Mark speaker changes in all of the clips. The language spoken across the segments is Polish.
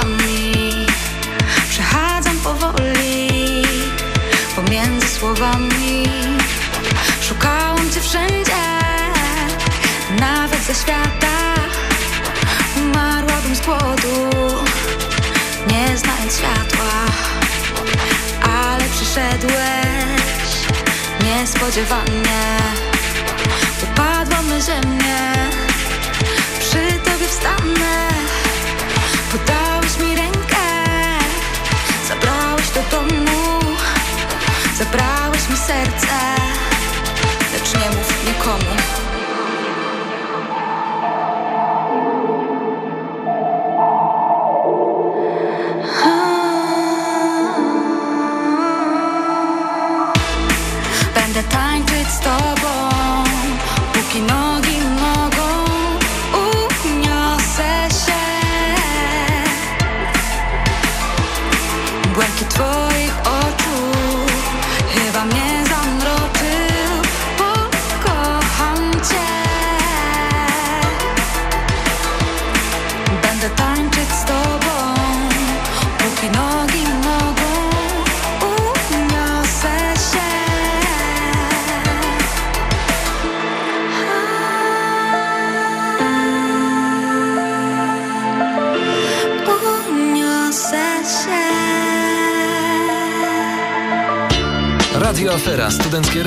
Speaker 1: Nocami Przechadzam powoli Pomiędzy słowami. Szukałam cię wszędzie Nawet ze świata. Umarłabym z głodu Nie znając światła. Ale przyszedłeś Niespodziewanie. Upadłam na ziemię Przy tobie wstanę. Podałeś Zabrałeś mi serce Lecz nie mów nikomu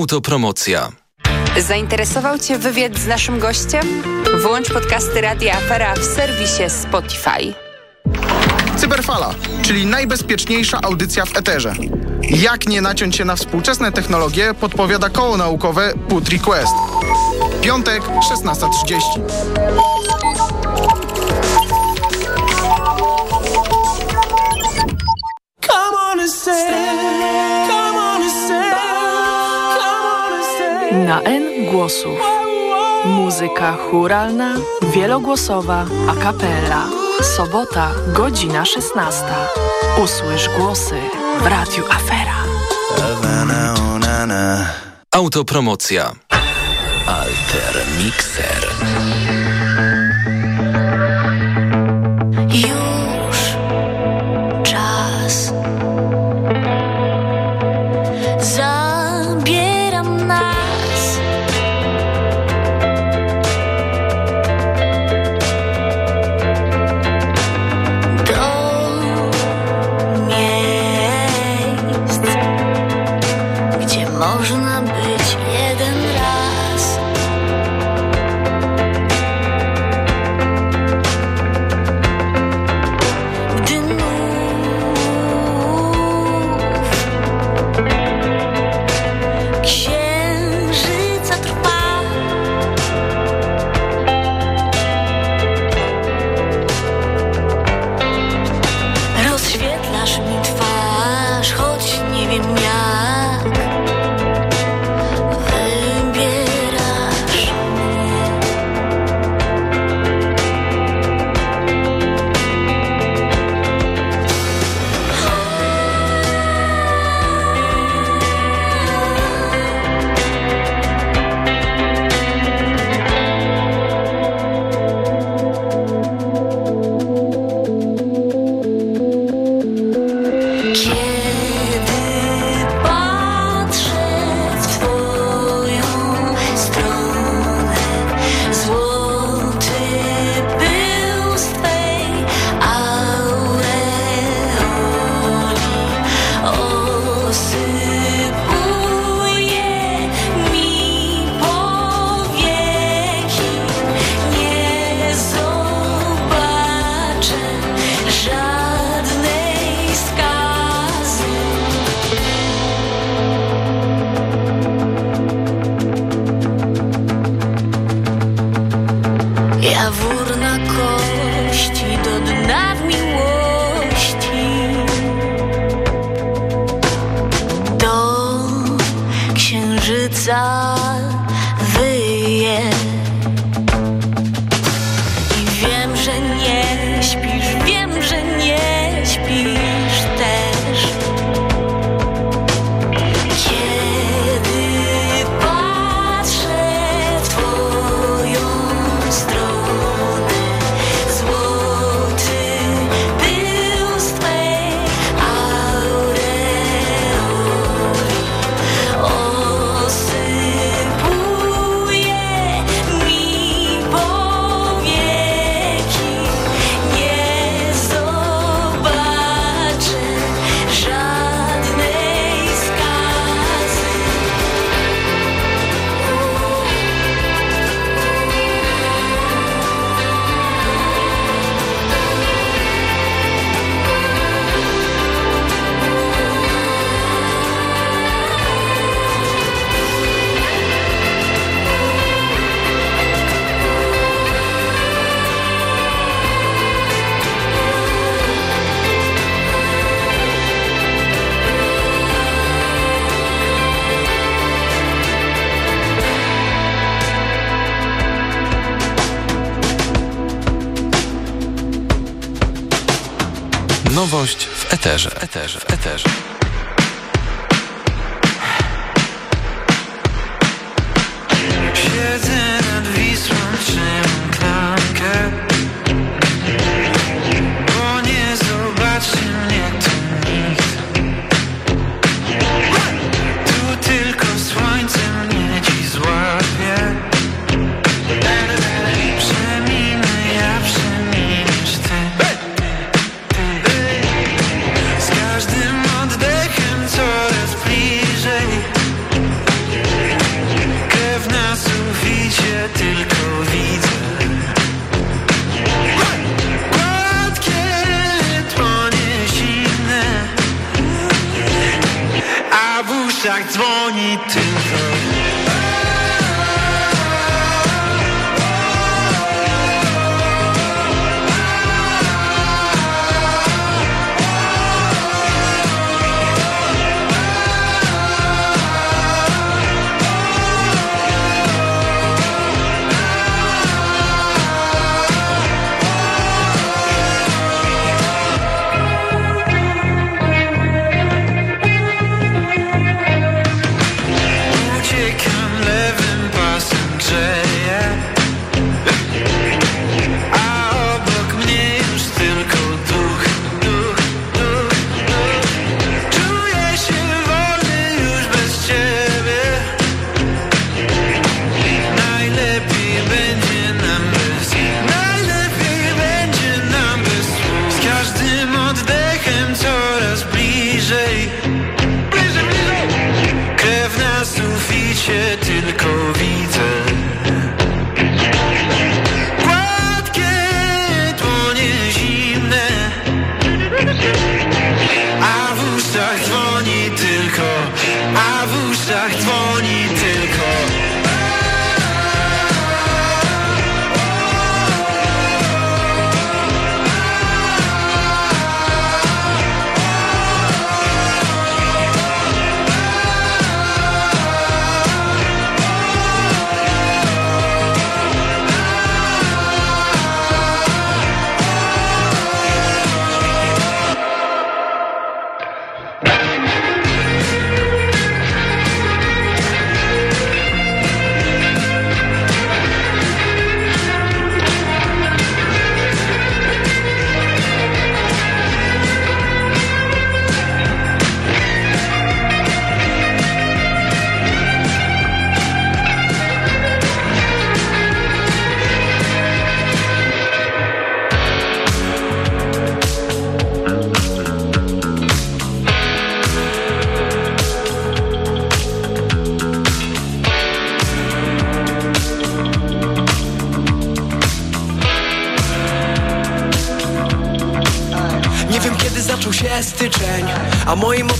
Speaker 2: Autopromocja.
Speaker 3: Zainteresował Cię wywiad z naszym gościem? Włącz podcasty Radia Afera w serwisie Spotify.
Speaker 4: Cyberfala, czyli najbezpieczniejsza audycja w eterze. Jak nie naciąć się na współczesne technologie, podpowiada koło naukowe Put Request. Piątek, 16.30.
Speaker 5: Na N głosów. Muzyka churalna, wielogłosowa, a capella. Sobota, godzina 16. Usłysz głosy w Radiu Afera.
Speaker 2: Autopromocja. Alter Mixer.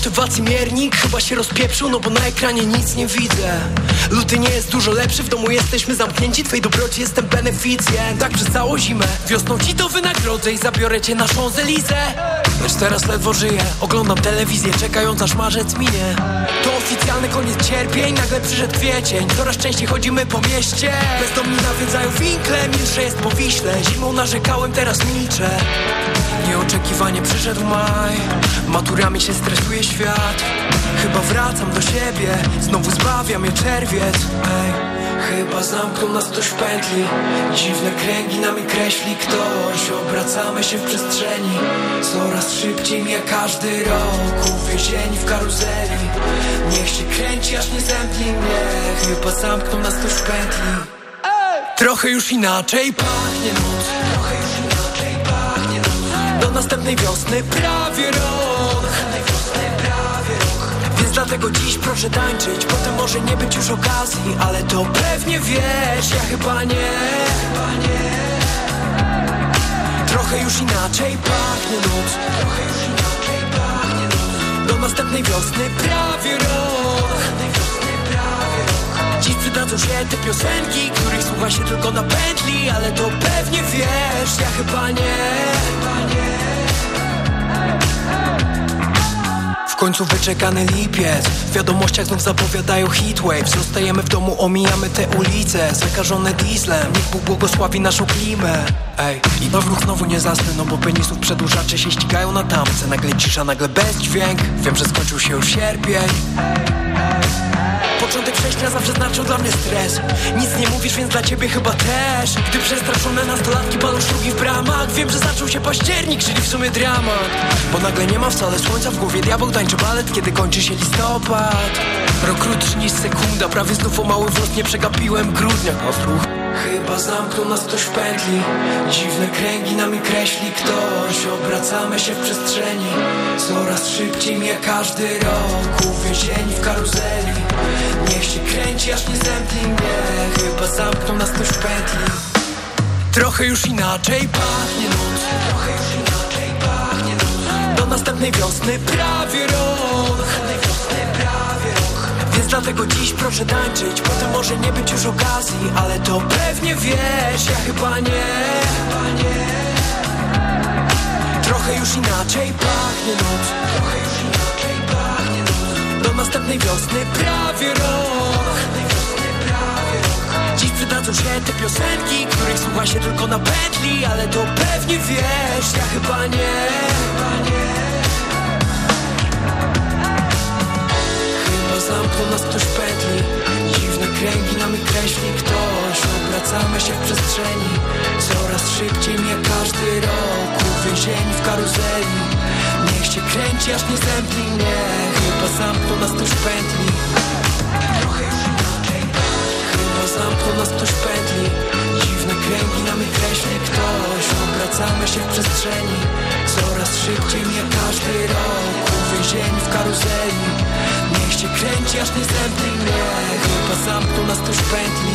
Speaker 6: Motywacji miernik chyba się rozpieprzył? No bo na ekranie nic nie widzę. Luty nie jest dużo lepszy, w domu jesteśmy zamknięci Twej dobroci jestem beneficjent Tak przez całą zimę. Wiosną ci to wynagrodzę i zabiorę cię na Champs-Élysées Lecz teraz ledwo żyję. Oglądam telewizję, czekając aż marzec minie. To oficjalny koniec cierpień. Nagle przyszedł kwiecień. Coraz częściej chodzimy po mieście. Bezdomni nawiedzają winkle. Milsze jest po Wiśle. Zimą narzekałem, teraz milczę. Nieoczekiwanie przyszedł maj. Maturami się stresuje świat. Chyba wracam do siebie. Znowu zbawia mnie czerwiec. Ej. Chyba zamknął nas ktoś w pętli. Dziwne kręgi nami kreśli. Ktoś Obracamy się w przestrzeni. Coraz szybciej mija każdy rok. Uwięzieni w karuzeli. Niech się kręci aż nie zemdli. Mnie Chyba zamknął nas ktoś w pętli. Trochę już inaczej pachnie noc Trochę już inaczej pachnie noc Do następnej wiosny prawie rok Dlatego dziś proszę tańczyć. Potem może nie być już okazji Ale to pewnie wiesz, ja chyba nie. Trochę już inaczej pachnie noc. Trochę już inaczej pachnie noc. Do następnej wiosny prawie rok. Dziś przydadzą się te piosenki, których słucha się tylko na pętli Ale to pewnie wiesz, ja chyba nie. W końcu wyczekany lipiec. W wiadomościach znów zapowiadają heatwave Zostajemy w domu, omijamy te ulice. Zakażone dieslem Niech Bóg błogosławi naszą klimę. Ej, i na wróg znowu nie zasnę No bo penisów przedłużacze się ścigają na tamce. Nagle cisza, nagle bezdźwięk. Wiem, że skończył się już sierpień Początek września zawsze znaczył dla mnie stres. Nic nie mówisz, więc dla ciebie chyba też. Gdy przestraszone nastolatki palą szlugi w bramach Wiem, że zaczął się październik, czyli w sumie dramat. Bo nagle nie ma wcale słońca w głowie Diabeł tańczy balet, kiedy kończy się listopad. Rok krótszy niż sekunda Prawie znów o mały włos nie przegapiłem grudnia. Kofruch Chyba zamknął nas ktoś w pętli. Dziwne kręgi nami kreśli ktoś. Obracamy się w przestrzeni. Coraz szybciej mija każdy rok. Uwięzieni w karuzeli Niech się kręci aż nie zemdli mnie Chyba zamknął nas ktoś w pętli. Trochę już inaczej pachnie noc Trochę już inaczej pachnie noc Do następnej wiosny prawie rok. Więc dlatego dziś proszę tańczyć Potem może nie być już okazji Ale to pewnie wiesz, ja chyba nie. Trochę już inaczej pachnie noc Do następnej wiosny prawie rok. Dziś przydadzą się te piosenki Których słucha się tylko na pętli Ale to pewnie wiesz, ja chyba nie. Chyba zamknął nas ktoś w pętli Dziwne kręgi nami kreśli ktoś. Obracamy się w przestrzeni Coraz szybciej mija każdy rok. Uwięzieni w karuzeli się kręci aż nie zemdli mnie Chyba zamknął nas ktoś pętli Trochę już inaczej. Chyba zamknął nas ktoś pętli Dziwne kręgi nami kreśli ktoś. Obracamy się w przestrzeni. Coraz szybciej mija każdy rok Uwięzieni w karuzeli. Niech się kręci aż nie zemdli mnie Chyba nas ktoś pętli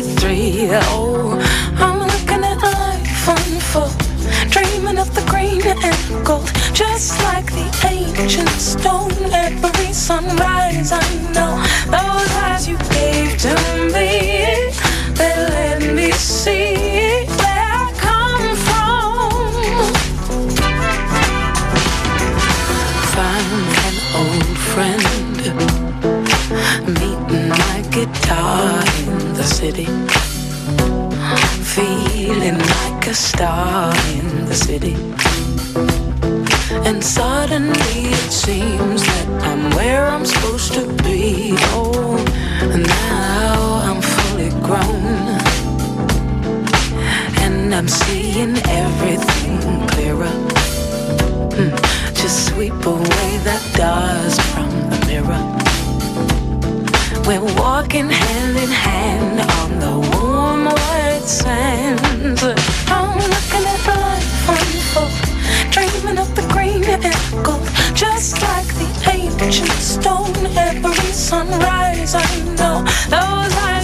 Speaker 7: 23. Oh, I'm looking at life unfold, dreaming of the green and gold, just like the ancient stone every sunrise. star in the city. And suddenly it seems that I'm where I'm supposed to be. Oh, now I'm fully grown. And I'm seeing everything clearer. Hmm, Just sweep away that dust from the mirror. We're walking hand in hand on the warm white sands. I'm dreaming of the green and gold, just like the ancient stone. Every sunrise, I know those eyes.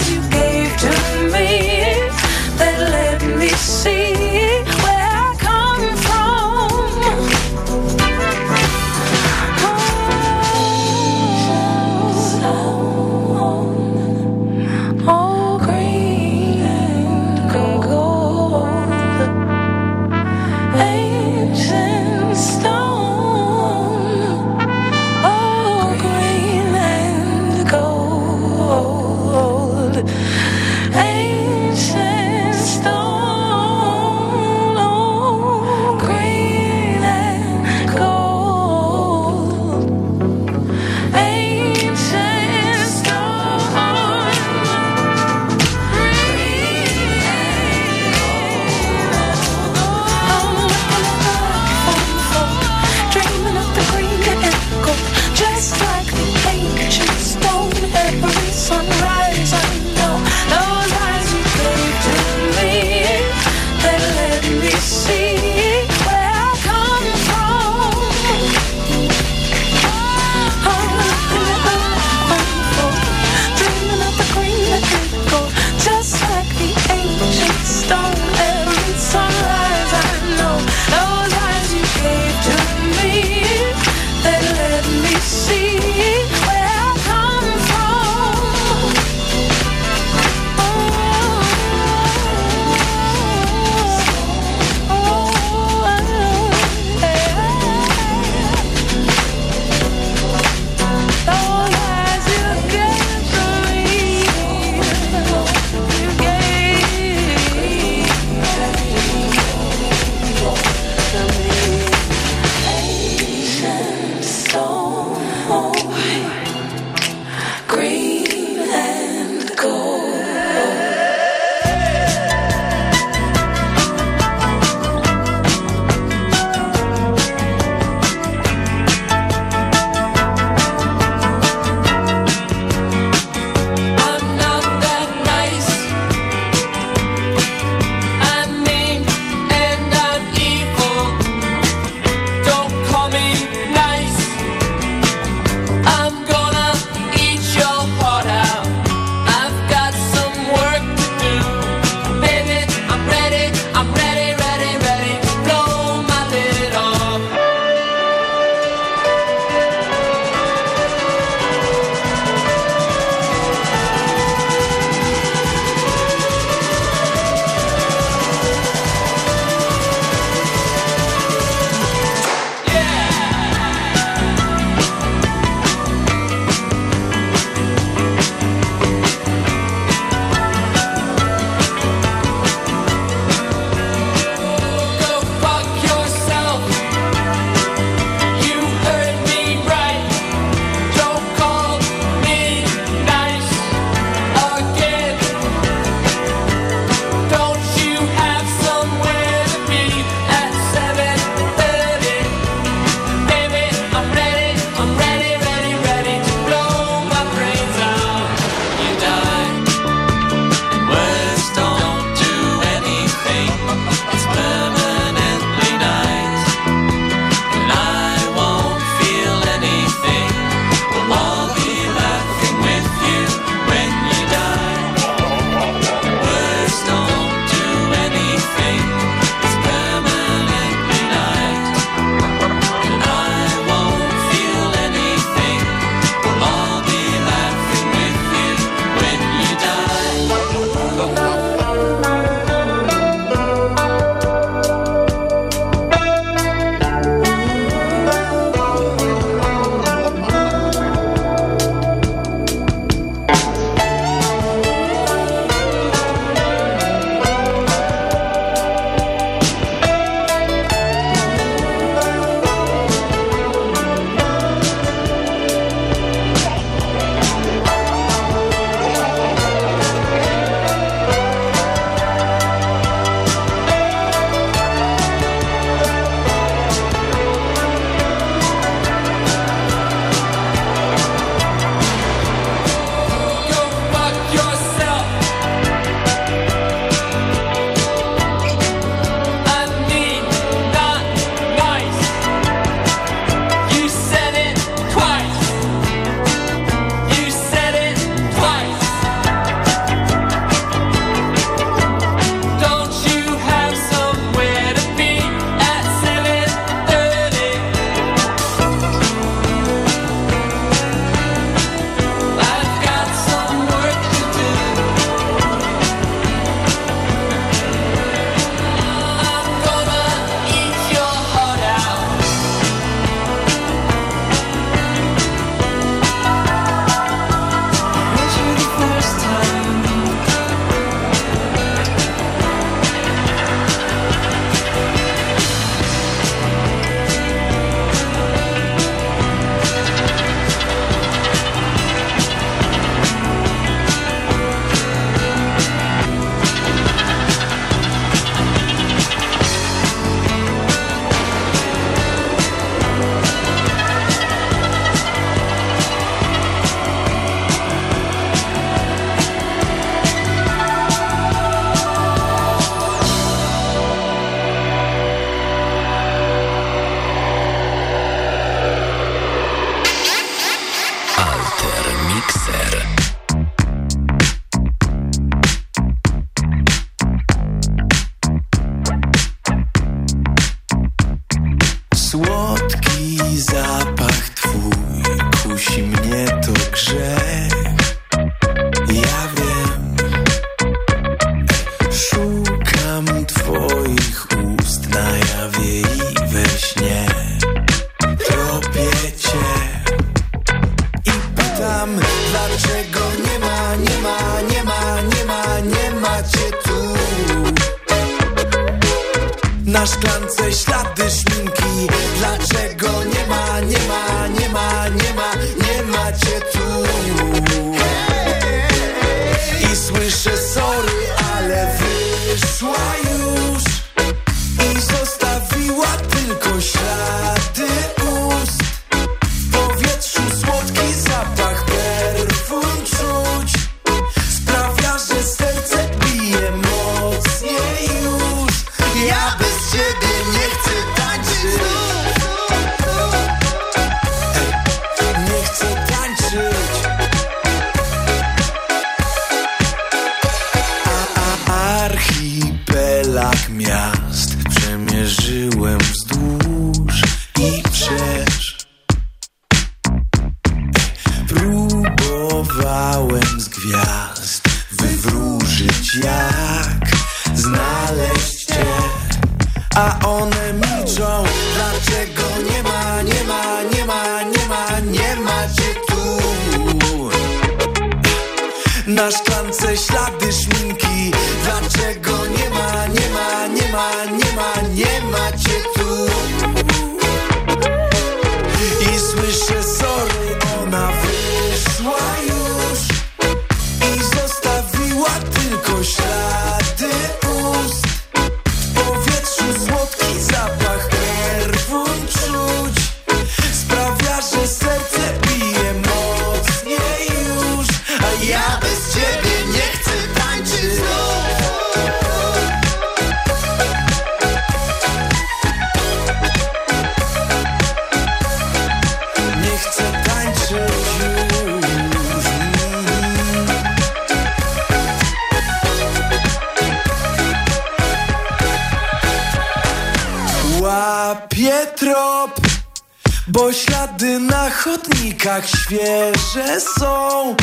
Speaker 8: świeże są.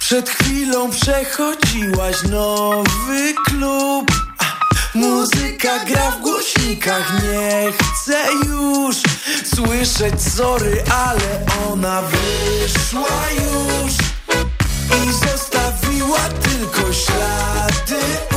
Speaker 8: Przed chwilą przechodziłaś nowy klub. Muzyka gra w głośnikach, nie chcę już Słyszeć sorry, ale ona wyszła już I zostawiła tylko ślady.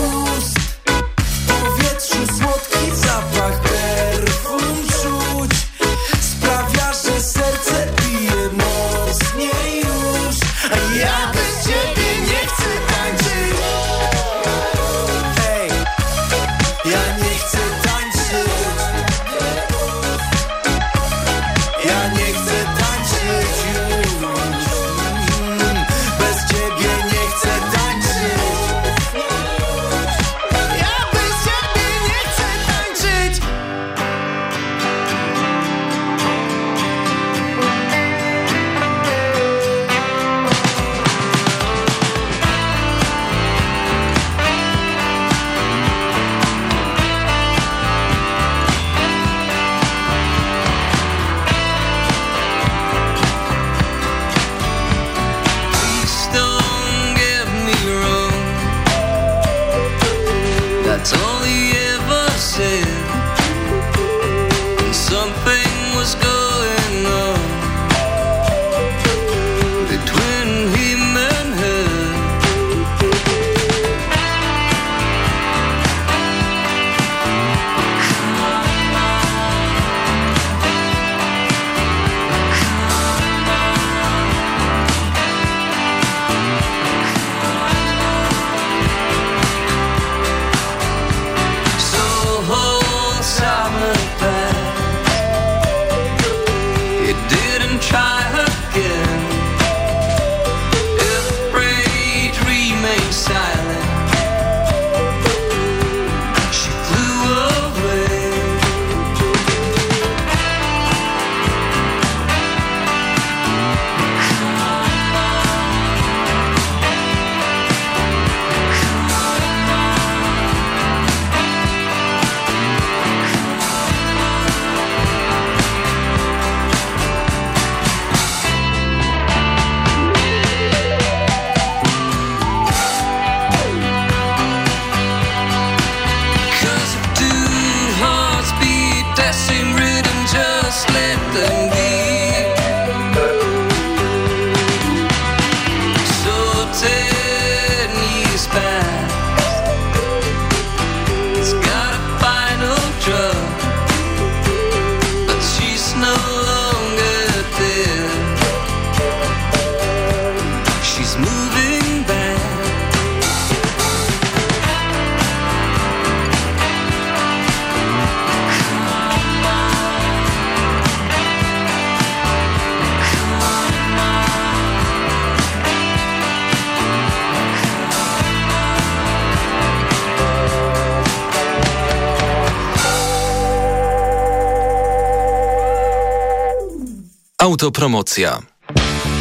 Speaker 2: Autopromocja.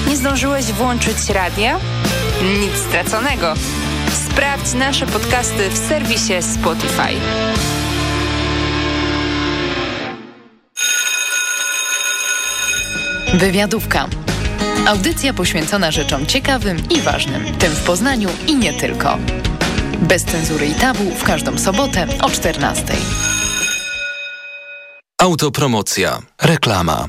Speaker 3: Nie zdążyłeś włączyć radia? Nic straconego. Sprawdź nasze podcasty w serwisie Spotify.
Speaker 9: Wywiadówka.
Speaker 3: Audycja poświęcona rzeczom ciekawym i ważnym, tym w Poznaniu i nie tylko. Bez cenzury i tabu w każdą sobotę o 14.
Speaker 2: Autopromocja. Reklama.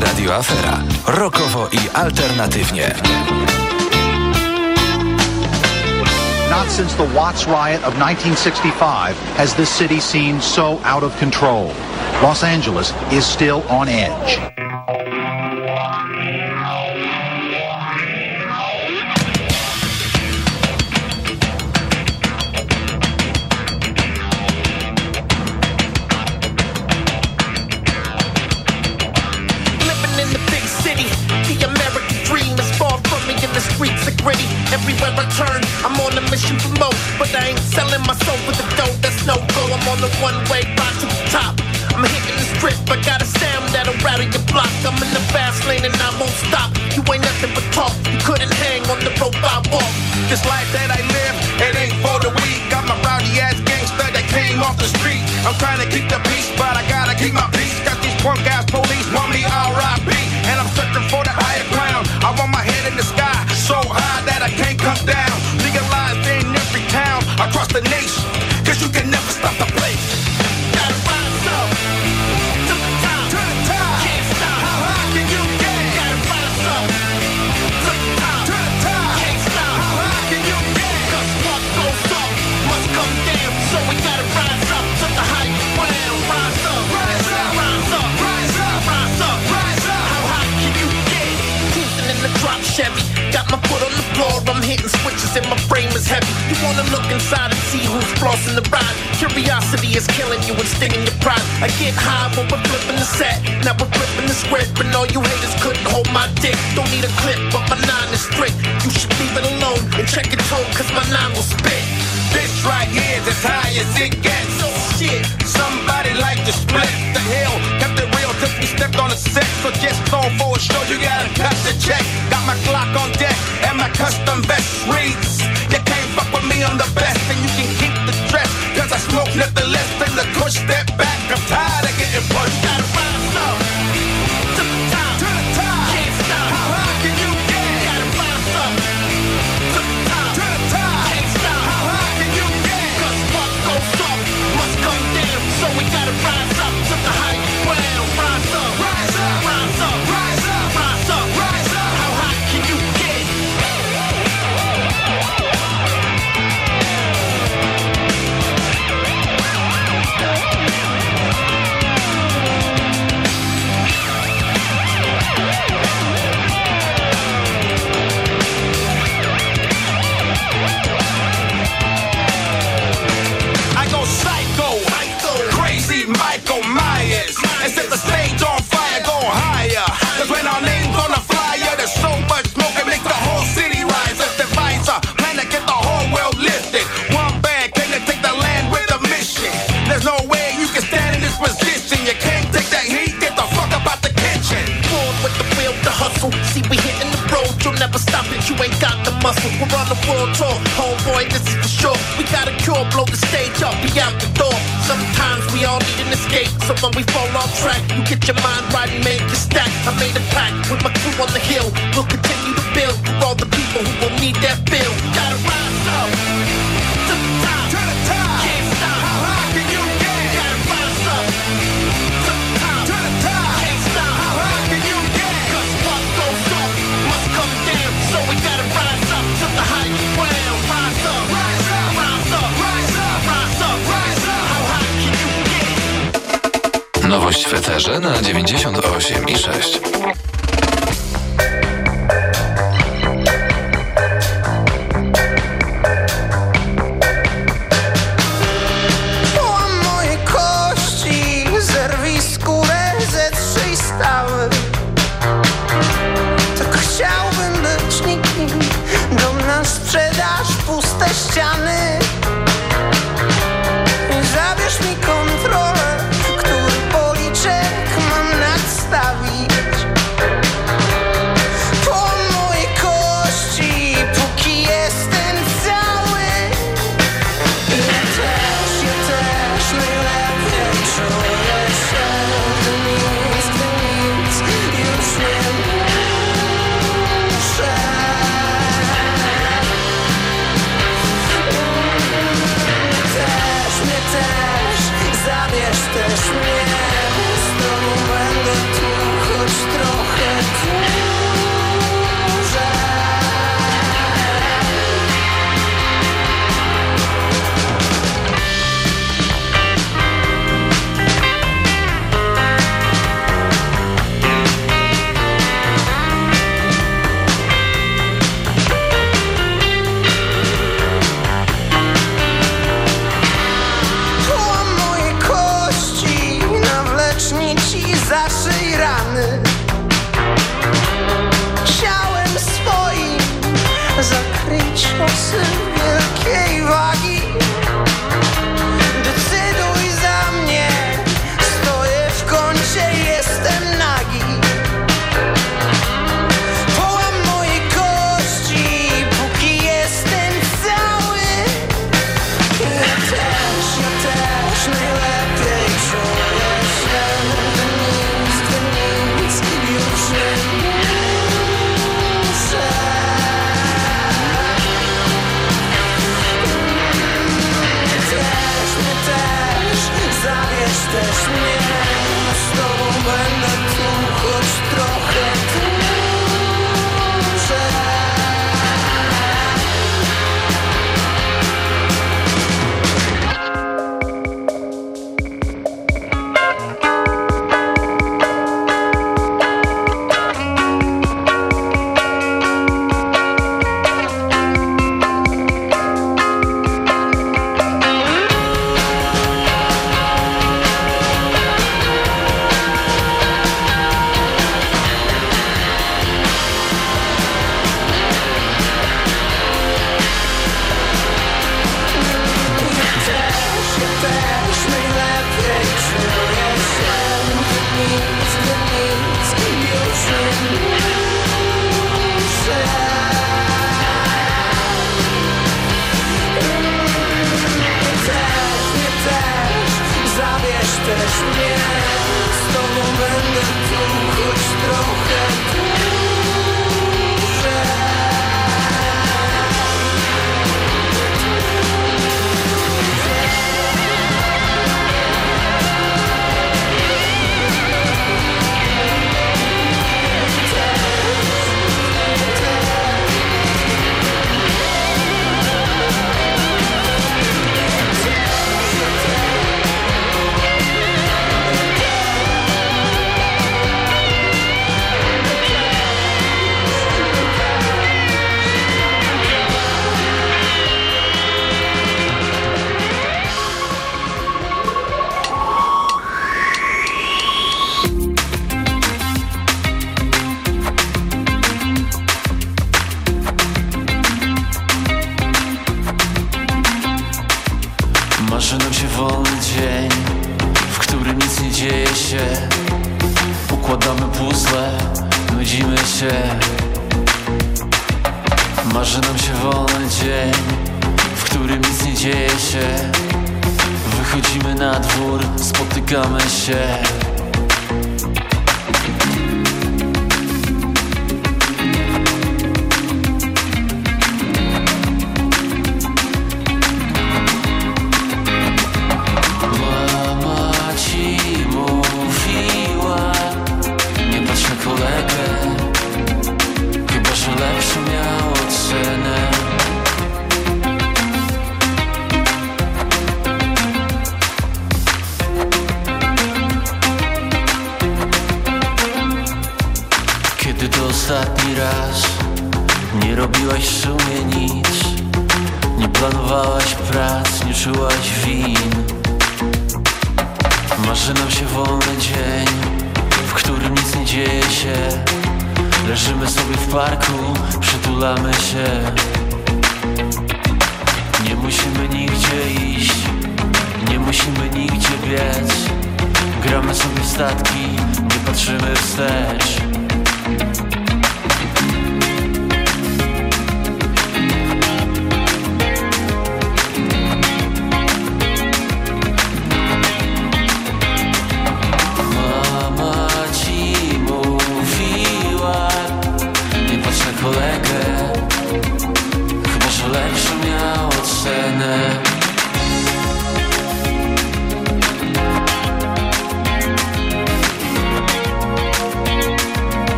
Speaker 2: Radio Afera. Rokowo i alternatywnie.
Speaker 10: Not since the Watts riot of 1965 has this city seemed so out of control. Los Angeles is still on edge.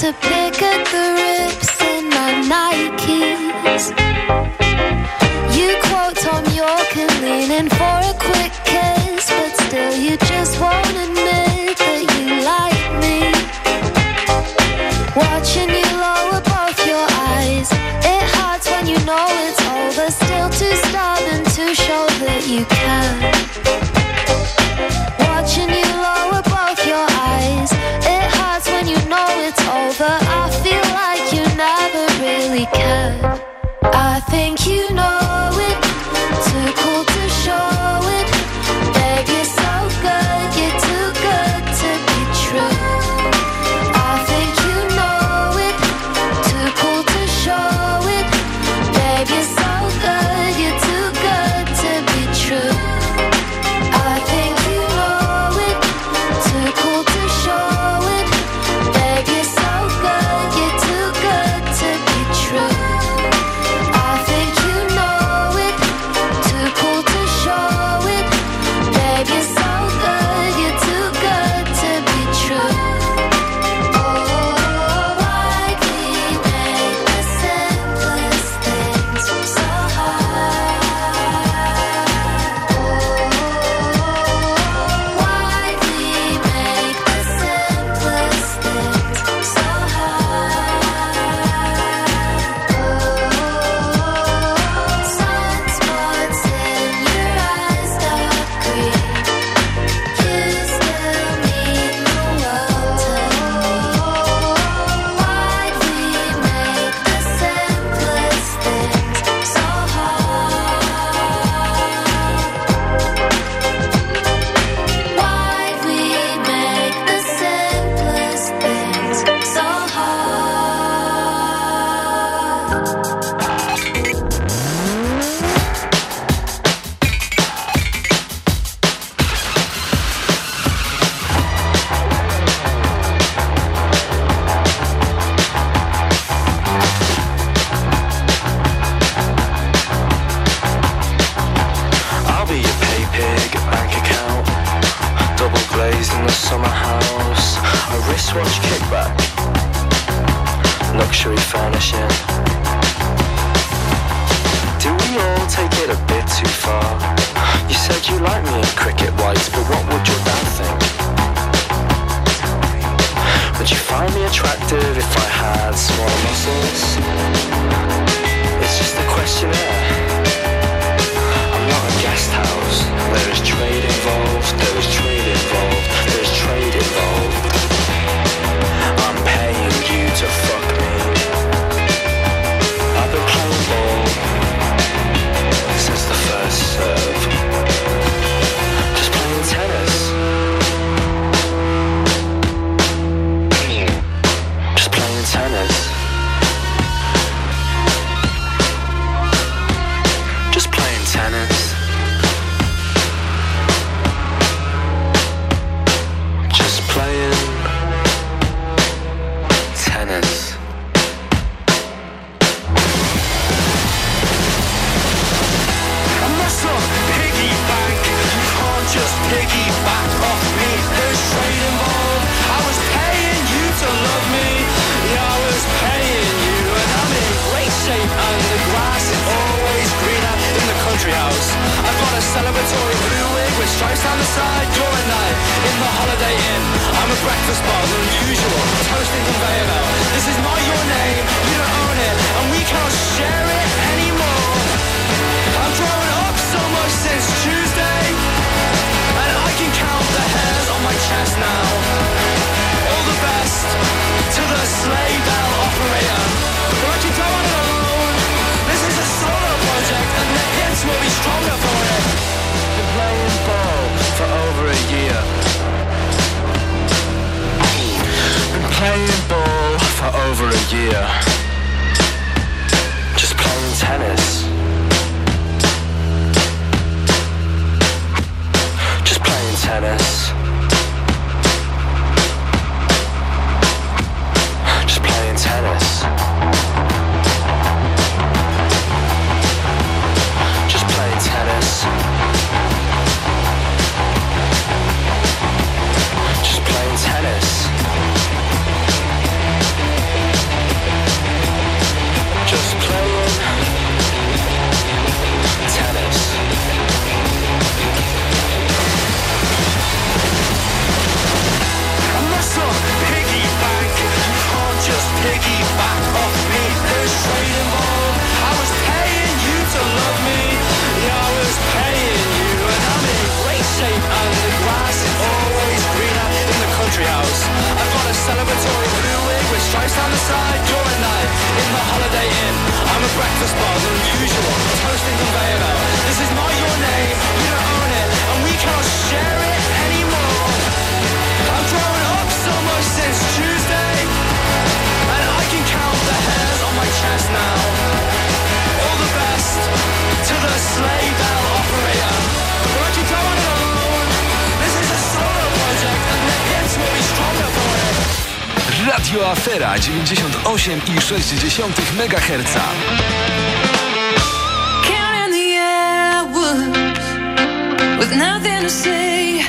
Speaker 11: To
Speaker 12: pick at the rips in my Nikes. You quote Tom York and lean in for a quick
Speaker 13: piggy back off me. There's trade involved. I was paying you to love me. Yeah, I was paying you, and I'm in great shape. And the grass is always greener in the country house. I've got a celebratory blue wig with stripes down the side. You're a night in the Holiday Inn. I'm a breakfast bar than usual, toasting conveyor belt. This is not your name. You don't own it, and we can't share it anymore. I'm growing up so much since. over a year.
Speaker 6: Just playing tennis. Just playing tennis.
Speaker 14: Radio Afera 98,6 MHz.
Speaker 7: With nothing to say.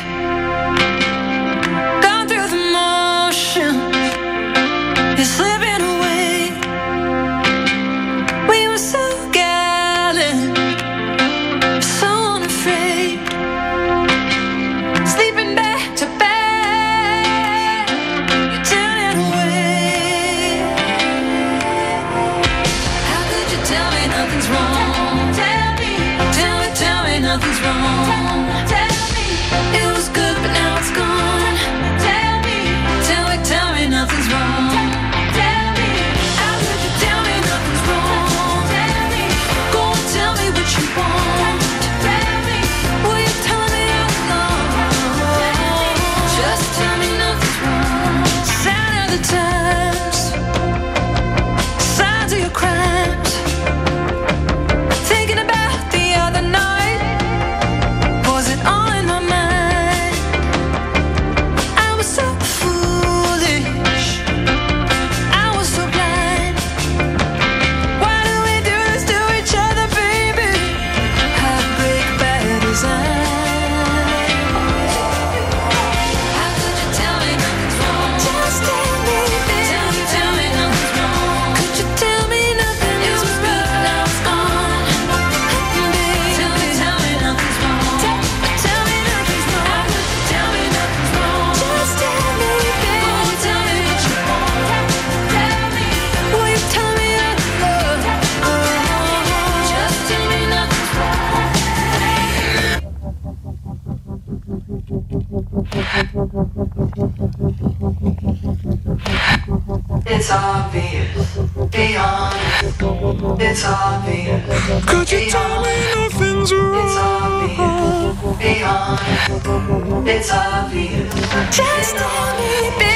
Speaker 15: It's obvious.
Speaker 7: Just tell me, babe.